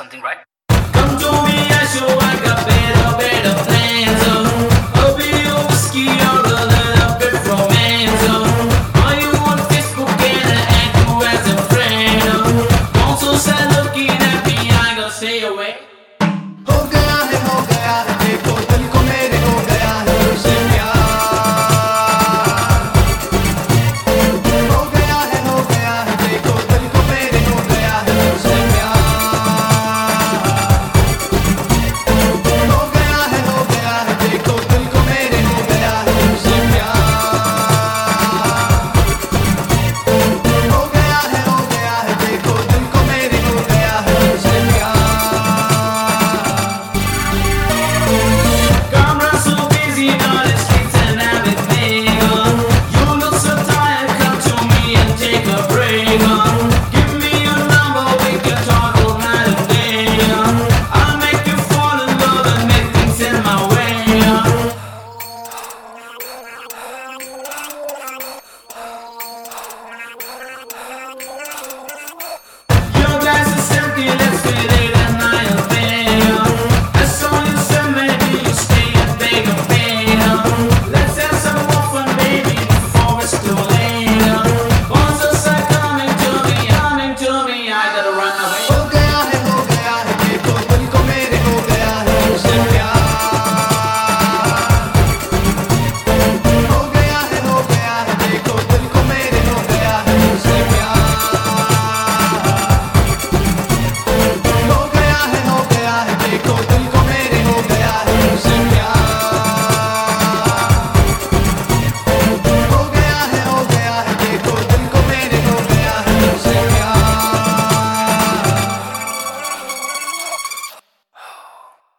something, right? Bye.